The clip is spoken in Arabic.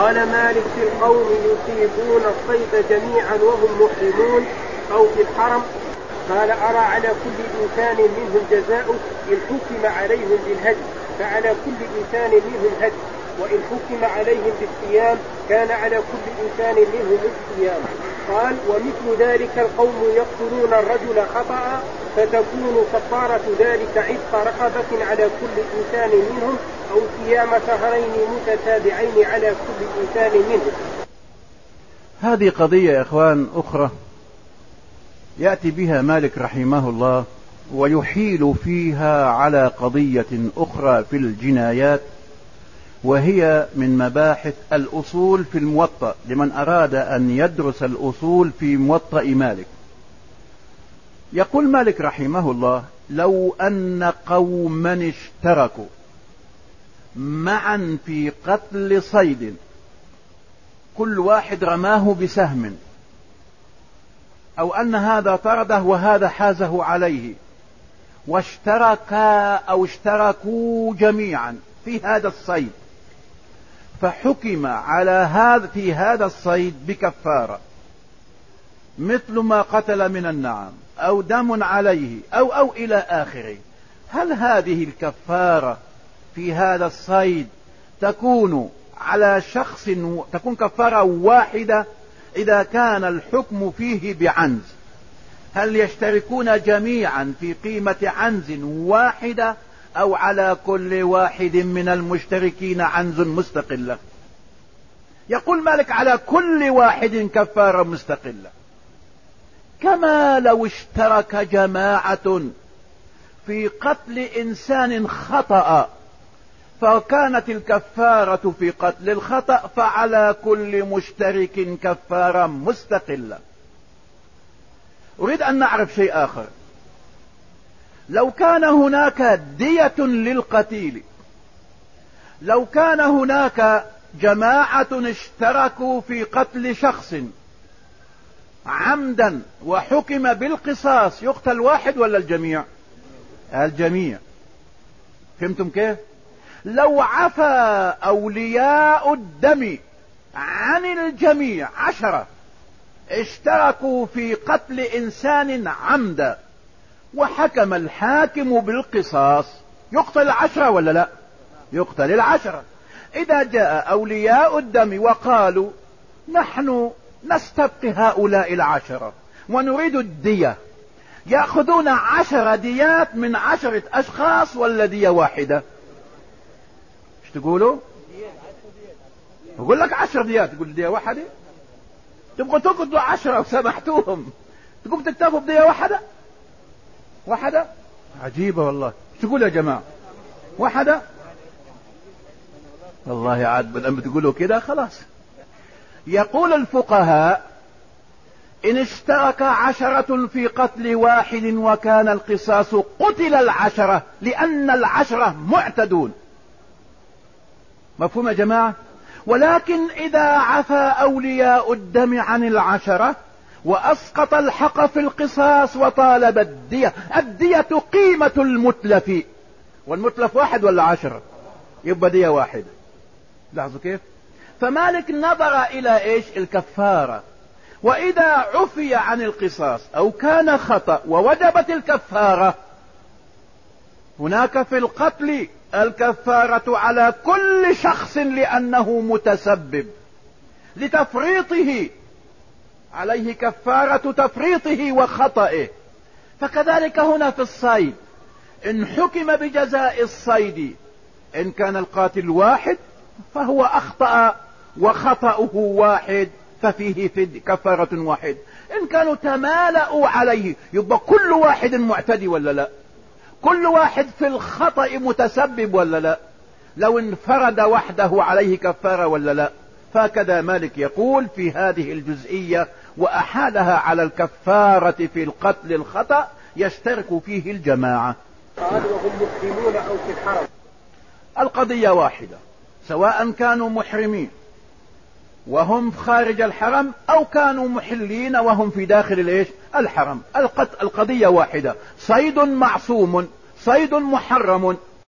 قال مالك في القوم يصيبون الصيد جميعا وهم محرمون أو في الحرم. قال أرى على كل إنسان منهم جزاء إن حكم عليهم بالهدي فعلى كل إنسان منهم هدي وإن حكم عليهم بالصيام كان على كل إنسان منهم الصيام قال ومثل ذلك القوم يقتلون الرجل خطأ فتكون كفارة ذلك عتق رقبة على كل إنسان منهم أو صيام شهرين متتابعين على كل إنسان منهم. هذه قضية يا إخوان أخرى يأتي بها مالك رحمه الله ويحيل فيها على قضية أخرى في الجنايات وهي من مباحث الأصول في الموطأ لمن أراد أن يدرس الأصول في موطأ مالك. يقول مالك رحمه الله لو أن قوما اشتركوا معا في قتل صيد. كل واحد رماه بسهم. أو أن هذا طرده وهذا حازه عليه. واشتركا أو اشتركوا جميعا في هذا الصيد. فحكم على هذا في هذا الصيد بكفارة. مثل ما قتل من النعم أو دم عليه أو أو إلى آخره. هل هذه الكفارة في هذا الصيد تكون على شخص تكون كفارة واحدة إذا كان الحكم فيه بعنز. هل يشتركون جميعا في قيمة عنز واحدة أو على كل واحد من المشتركين عنز مستقلة يقول مالك على كل واحد كفارة مستقلة. كما لو اشترك جماعة في قتل إنسان خطأ فكانت الكفارة في قتل الخطأ فعلى كل مشترك كفارة مستقلة. أريد أن نعرف شيء آخر. لو كان هناك دية للقتيل لو كان هناك جماعة اشتركوا في قتل شخص عمدا وحكم بالقصاص يقتل واحد ولا الجميع؟ الجميع. فهمتم كيف؟ لو عفى أولياء الدم عن الجميع عشرة اشتركوا في قتل إنسان عمدا وحكم الحاكم بالقصاص. يقتل العشرة ولا لا؟ يقتل العشرة. إذا جاء أولياء الدم وقالوا نحن نستبقي هؤلاء العشرة ونريد الدية. يأخذون عشر ديات من عشرة أشخاص ولا دية واحدة. إيش تقولوا؟ يقول لك عشر ديات. تقول دية واحدة؟ تبغوا تقعدوا عشرة وسامحتوهم تقوم تكتفوا بدية واحدة؟ واحدة؟ عجيبة والله. تقول يا جماعة؟ واحدة؟ والله عاد لما تقولوا كده خلاص. يقول الفقهاء إن اشترك عشرة في قتل واحد وكان القصاص قتل العشرة لأن العشرة معتدون. مفهوم يا جماعة؟ ولكن إذا عفى أولياء الدم عن العشرة وأسقط الحق في القصاص وطالب الدية الدية قيمة المتلف. والمتلف واحد ولا عشرة؟ يبقى دية واحدة. لاحظوا كيف؟ فمالك نظر إلى إيش؟ الكفارة. وإذا عفي عن القصاص أو كان خطأ ووجبت الكفارة هناك في القتل الكفارة على كل شخص لأنه متسبب. لتفريطه. عليه كفارة تفريطه وخطئه. فكذلك هنا في الصيد. إن حكم بجزاء الصيد. إن كان القاتل واحد فهو أخطأ وخطأه واحد ففيه كفارة واحد. إن كانوا تمالأوا عليه يبقى كل واحد معتدي ولا لا؟ كل واحد في الخطأ متسبب ولا لا؟ لو انفرد وحده عليه كفارة ولا لا؟ فكذا مالك يقول في هذه الجزئية وأحالها على الكفارة في القتل الخطأ يشترك فيه الجماعة. قال وهم أو في الحرم القضية واحدة سواء كانوا محرمين وهم خارج الحرم أو كانوا محلين وهم في داخل الإيش؟ الحرم. القضية واحدة. صيد معصوم صيد محرم.